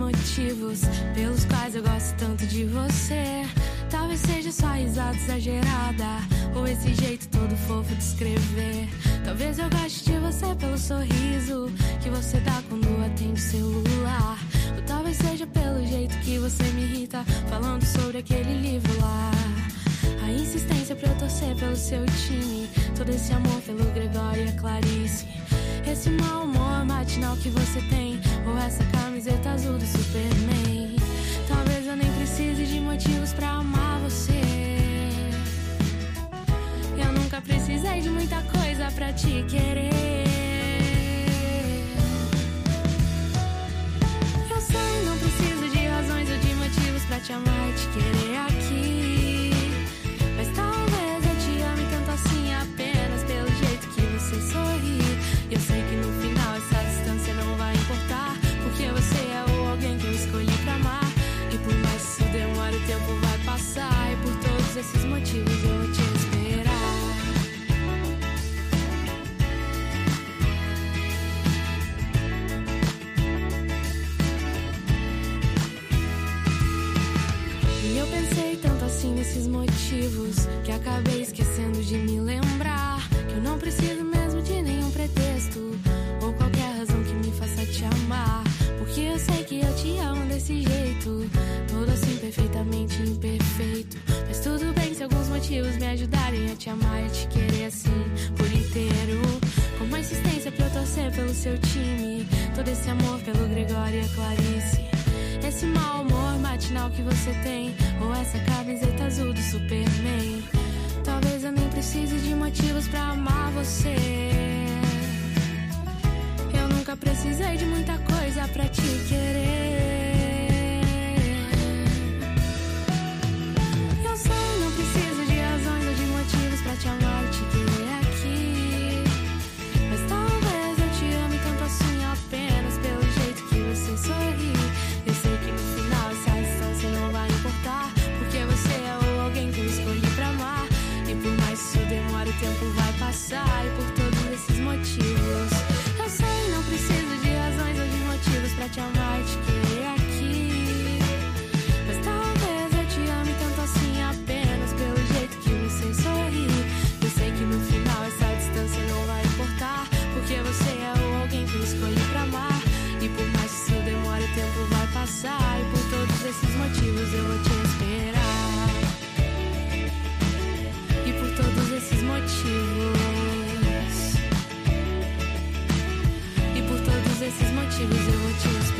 motivos pelos quais eu gosto tanto de você. Talvez seja só risada exagerada, ou esse jeito todo fofo de escrever. Talvez eu goste de você pelo sorriso que você dá quando atende celular. Ou talvez seja pelo jeito que você me irrita, falando sobre aquele livro lá. A insistência pra eu torcer pelo seu time, todo esse amor pelo Gregório Clarice. Esse mau humor matinal que você tem, ou essa camiseta azul do Superman. Talvez eu nem precise de motivos pra amar você. Eu nunca precisei de muita coisa pra te querer. Esses motivos vou te esperar. E eu pensei tanto assim nesses motivos que acabei esquecendo de me lembrar que eu não preciso mesmo de nenhum pretexto ou qualquer razão que me faça te amar, porque eu sei que eu te amo desse jeito, todo assim perfeitamente imperfeito. Motivos me ajudarem a te amar e te querer assim por inteiro. Como a insistência pra eu torcer pelo seu time, todo esse amor pelo Gregório e Clarice. Esse mau humor matinal que você tem, ou essa camiseta azul do Superman. Talvez eu nem precise de motivos pra amar você. Eu nunca precisei de muita coisa pra te querer. passar por todos esses motivos. Eu sei não preciso de razões ou de motivos para te amar te querer aqui. Mas talvez eu te ame tanto assim apenas pelo jeito que você sorri. Eu sei que no final essa distância não vai importar porque você é alguém que escolhe para amar. E por mais que isso demora o tempo vai passar e por todos esses motivos eu vou te this is much it was my you